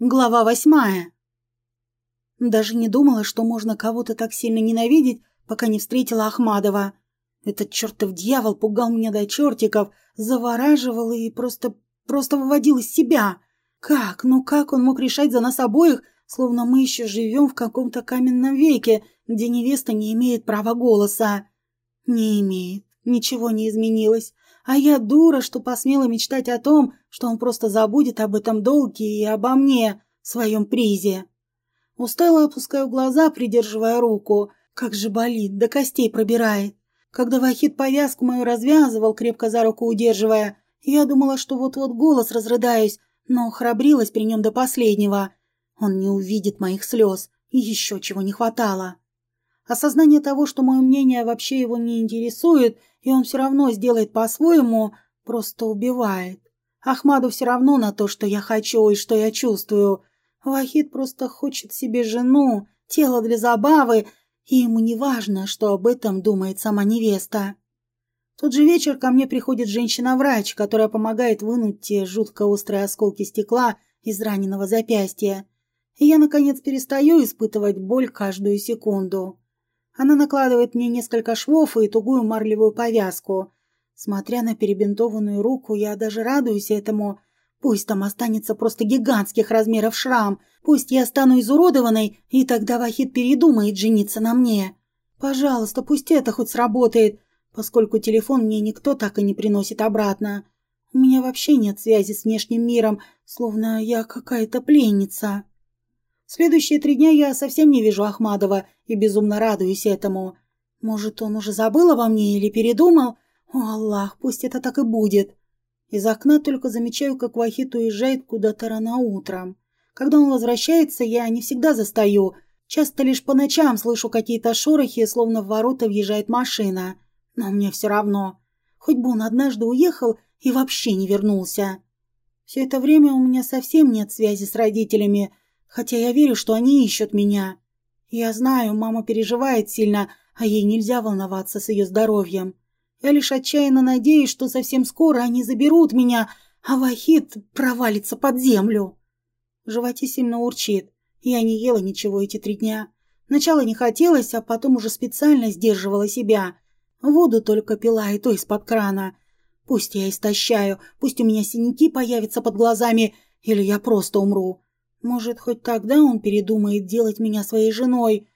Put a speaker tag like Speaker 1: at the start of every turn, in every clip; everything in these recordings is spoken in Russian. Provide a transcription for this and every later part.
Speaker 1: Глава восьмая. Даже не думала, что можно кого-то так сильно ненавидеть, пока не встретила Ахмадова. Этот чертов дьявол пугал меня до чертиков, завораживал и просто... просто выводил из себя. Как? Ну как он мог решать за нас обоих, словно мы еще живем в каком-то каменном веке, где невеста не имеет права голоса? Не имеет. Ничего не изменилось. А я дура, что посмела мечтать о том, что он просто забудет об этом долге и обо мне, своем призе. Устала опускаю глаза, придерживая руку. Как же болит, до костей пробирает. Когда Вахид повязку мою развязывал, крепко за руку удерживая, я думала, что вот-вот голос разрыдаюсь, но храбрилась при нем до последнего. Он не увидит моих слез, и еще чего не хватало. Осознание того, что мое мнение вообще его не интересует, и он все равно сделает по-своему, просто убивает. Ахмаду все равно на то, что я хочу и что я чувствую. Вахид просто хочет себе жену, тело для забавы, и ему не важно, что об этом думает сама невеста. тот же вечер ко мне приходит женщина-врач, которая помогает вынуть те жутко острые осколки стекла из раненого запястья. И я, наконец, перестаю испытывать боль каждую секунду. Она накладывает мне несколько швов и тугую марлевую повязку. Смотря на перебинтованную руку, я даже радуюсь этому. Пусть там останется просто гигантских размеров шрам, пусть я стану изуродованной, и тогда Вахид передумает жениться на мне. Пожалуйста, пусть это хоть сработает, поскольку телефон мне никто так и не приносит обратно. У меня вообще нет связи с внешним миром, словно я какая-то пленница. Следующие три дня я совсем не вижу Ахмадова и безумно радуюсь этому. Может, он уже забыл обо мне или передумал? О, Аллах, пусть это так и будет. Из окна только замечаю, как Вахит уезжает куда-то рано утром. Когда он возвращается, я не всегда застаю. Часто лишь по ночам слышу какие-то шорохи, словно в ворота въезжает машина. Но мне все равно. Хоть бы он однажды уехал и вообще не вернулся. Все это время у меня совсем нет связи с родителями, хотя я верю, что они ищут меня. Я знаю, мама переживает сильно, а ей нельзя волноваться с ее здоровьем. Я лишь отчаянно надеюсь, что совсем скоро они заберут меня, а Вахид провалится под землю. В животе сильно урчит. Я не ела ничего эти три дня. Сначала не хотелось, а потом уже специально сдерживала себя. Воду только пила и то из-под крана. Пусть я истощаю, пусть у меня синяки появятся под глазами, или я просто умру. Может, хоть тогда он передумает делать меня своей женой.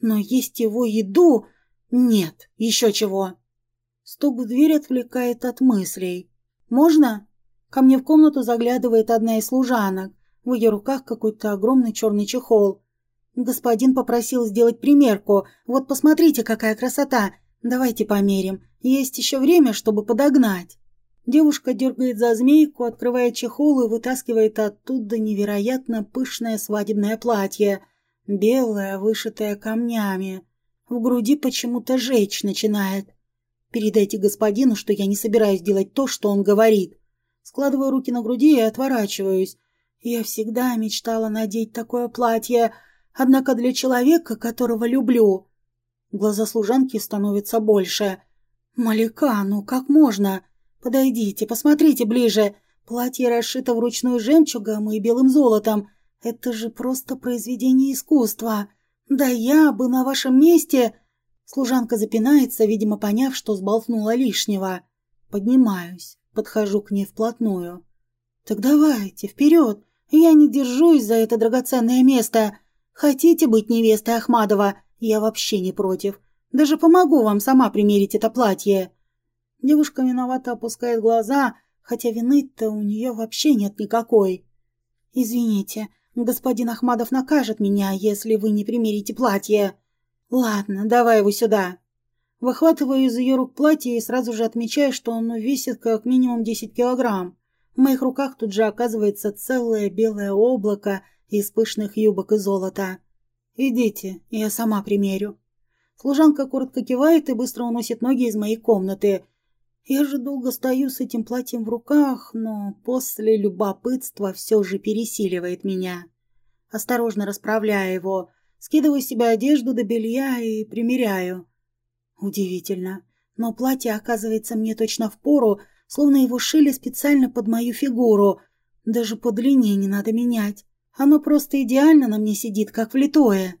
Speaker 1: Но есть его еду... Нет, еще чего. Стук в дверь отвлекает от мыслей. «Можно?» Ко мне в комнату заглядывает одна из служанок. В ее руках какой-то огромный черный чехол. Господин попросил сделать примерку. Вот посмотрите, какая красота. Давайте померим. Есть еще время, чтобы подогнать. Девушка дергает за змейку, открывает чехол и вытаскивает оттуда невероятно пышное свадебное платье. Белое, вышитое камнями. В груди почему-то жечь начинает. Передайте господину, что я не собираюсь делать то, что он говорит. Складываю руки на груди и отворачиваюсь. Я всегда мечтала надеть такое платье, однако для человека, которого люблю. Глаза служанки становятся больше. «Маляка, ну как можно?» «Подойдите, посмотрите ближе. Платье расшито вручную жемчугом и белым золотом. Это же просто произведение искусства. Да я бы на вашем месте...» Служанка запинается, видимо, поняв, что сболтнула лишнего. Поднимаюсь, подхожу к ней вплотную. «Так давайте, вперед! Я не держусь за это драгоценное место. Хотите быть невестой Ахмадова? Я вообще не против. Даже помогу вам сама примерить это платье». Девушка виновато опускает глаза, хотя вины-то у нее вообще нет никакой. «Извините, господин Ахмадов накажет меня, если вы не примерите платье». «Ладно, давай его сюда». Выхватываю из ее рук платье и сразу же отмечаю, что оно весит как минимум 10 килограмм. В моих руках тут же оказывается целое белое облако из пышных юбок и золота. «Идите, я сама примерю». Служанка коротко кивает и быстро уносит ноги из моей комнаты, я же долго стою с этим платьем в руках, но после любопытства все же пересиливает меня. Осторожно расправляю его, скидываю с себя одежду до белья и примеряю. Удивительно, но платье оказывается мне точно в пору, словно его шили специально под мою фигуру. Даже по длине не надо менять. Оно просто идеально на мне сидит, как влитое.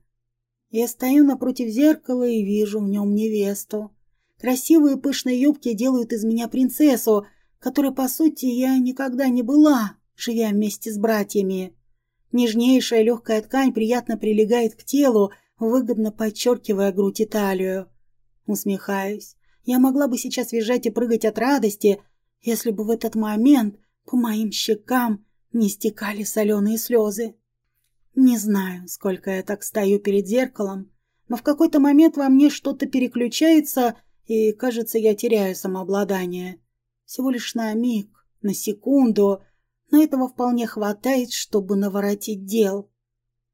Speaker 1: Я стою напротив зеркала и вижу в нем невесту. Красивые пышные юбки делают из меня принцессу, которой, по сути, я никогда не была, живя вместе с братьями. Нежнейшая легкая ткань приятно прилегает к телу, выгодно подчеркивая грудь и талию. Усмехаюсь. Я могла бы сейчас визжать и прыгать от радости, если бы в этот момент по моим щекам не стекали соленые слезы. Не знаю, сколько я так стою перед зеркалом, но в какой-то момент во мне что-то переключается, и, кажется, я теряю самообладание. Всего лишь на миг, на секунду, но этого вполне хватает, чтобы наворотить дел.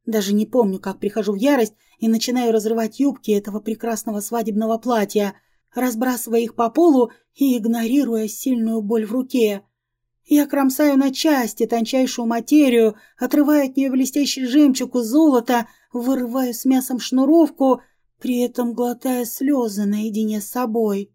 Speaker 1: Даже не помню, как прихожу в ярость и начинаю разрывать юбки этого прекрасного свадебного платья, разбрасывая их по полу и игнорируя сильную боль в руке. Я кромсаю на части тончайшую материю, отрываю от нее блестящий жемчуг и золото, вырываю с мясом шнуровку, при этом глотая слезы наедине с собой.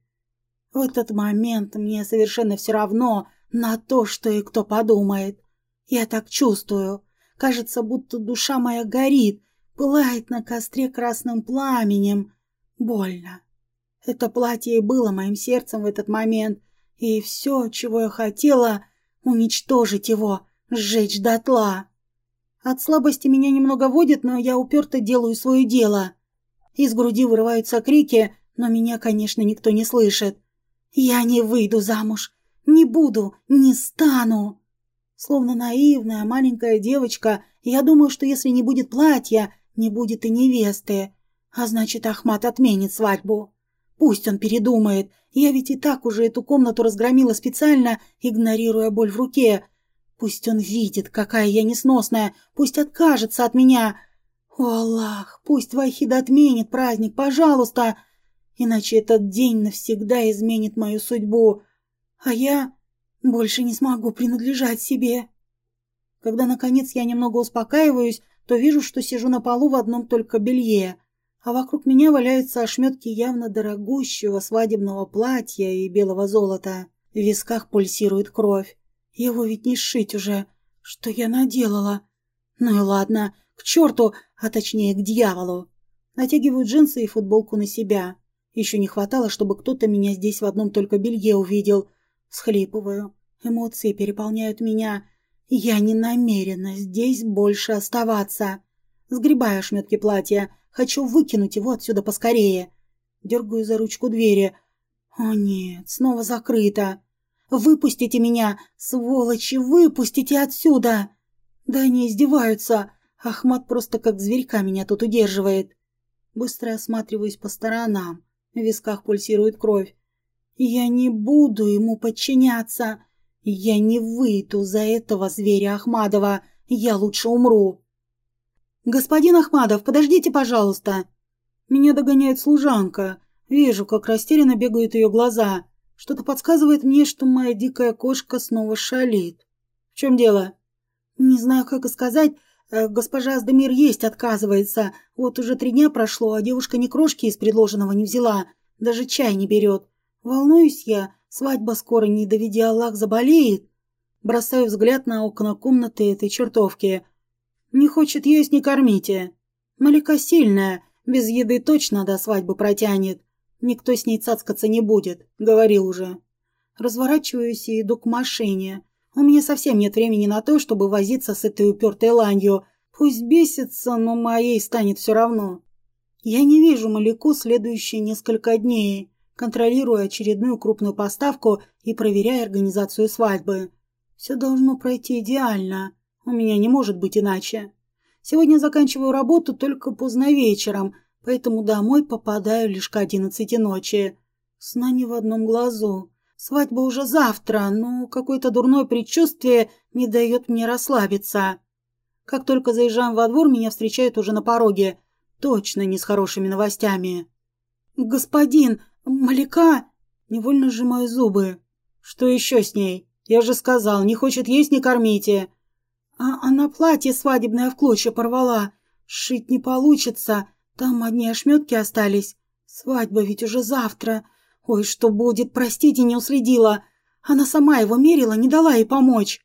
Speaker 1: В этот момент мне совершенно все равно на то, что и кто подумает. Я так чувствую. Кажется, будто душа моя горит, пылает на костре красным пламенем. Больно. Это платье и было моим сердцем в этот момент, и все, чего я хотела уничтожить его, сжечь дотла. От слабости меня немного водит, но я уперто делаю свое дело. Из груди вырываются крики, но меня, конечно, никто не слышит. Я не выйду замуж, не буду, не стану. Словно наивная маленькая девочка, я думаю, что если не будет платья, не будет и невесты. А значит, Ахмат отменит свадьбу. Пусть он передумает, я ведь и так уже эту комнату разгромила специально, игнорируя боль в руке. Пусть он видит, какая я несносная, пусть откажется от меня. О, Аллах, пусть Вахида отменит праздник, пожалуйста, иначе этот день навсегда изменит мою судьбу, а я больше не смогу принадлежать себе. Когда, наконец, я немного успокаиваюсь, то вижу, что сижу на полу в одном только белье а вокруг меня валяются ошметки явно дорогущего свадебного платья и белого золота. В висках пульсирует кровь. Его ведь не сшить уже. Что я наделала? Ну и ладно, к черту, а точнее к дьяволу. Натягиваю джинсы и футболку на себя. Еще не хватало, чтобы кто-то меня здесь в одном только белье увидел. Схлипываю. Эмоции переполняют меня. Я не намерена здесь больше оставаться. Сгребаю ошметки платья, Хочу выкинуть его отсюда поскорее. Дергаю за ручку двери. О нет, снова закрыто. Выпустите меня, сволочи, выпустите отсюда. Да они издеваются. Ахмат просто как зверька меня тут удерживает. Быстро осматриваюсь по сторонам. В висках пульсирует кровь. Я не буду ему подчиняться. Я не выйду за этого зверя Ахмадова. Я лучше умру. «Господин Ахмадов, подождите, пожалуйста!» Меня догоняет служанка. Вижу, как растерянно бегают ее глаза. Что-то подсказывает мне, что моя дикая кошка снова шалит. «В чем дело?» «Не знаю, как и сказать. Э, госпожа Аздемир есть отказывается. Вот уже три дня прошло, а девушка ни крошки из предложенного не взяла. Даже чай не берет. Волнуюсь я. Свадьба скоро, не доведя Аллах, заболеет». Бросаю взгляд на окна комнаты этой чертовки – не хочет есть, не кормите. Малика сильная, без еды точно до свадьбы протянет. Никто с ней цацкаться не будет, говорил уже. Разворачиваюсь и иду к машине. У меня совсем нет времени на то, чтобы возиться с этой упертой ланью. Пусть бесится, но моей станет все равно. Я не вижу Малику следующие несколько дней, контролируя очередную крупную поставку и проверяя организацию свадьбы. Все должно пройти идеально. У меня не может быть иначе. Сегодня заканчиваю работу только поздно вечером, поэтому домой попадаю лишь к одиннадцати ночи. Сна не в одном глазу. Свадьба уже завтра, но какое-то дурное предчувствие не дает мне расслабиться. Как только заезжаем во двор, меня встречают уже на пороге. Точно не с хорошими новостями. «Господин, Маляка!» Невольно сжимаю зубы. «Что еще с ней? Я же сказал, не хочет есть, не кормите. А она платье свадебное в клочья порвала. Шить не получится, там одни ошметки остались. Свадьба ведь уже завтра. Ой, что будет, простите, не уследила. Она сама его мерила, не дала ей помочь.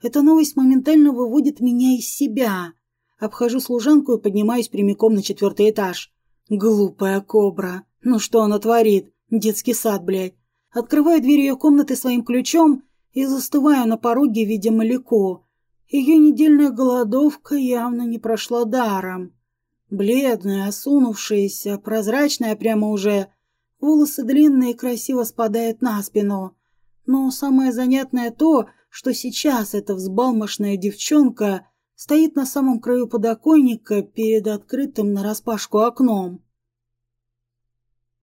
Speaker 1: Эта новость моментально выводит меня из себя. Обхожу служанку и поднимаюсь прямиком на четвертый этаж. Глупая кобра. Ну что она творит? Детский сад, блядь. Открываю дверь ее комнаты своим ключом и застываю на пороге, видя Маляко. Ее недельная голодовка явно не прошла даром. Бледная, осунувшаяся, прозрачная прямо уже, волосы длинные и красиво спадают на спину. Но самое занятное то, что сейчас эта взбалмошная девчонка стоит на самом краю подоконника перед открытым нараспашку окном.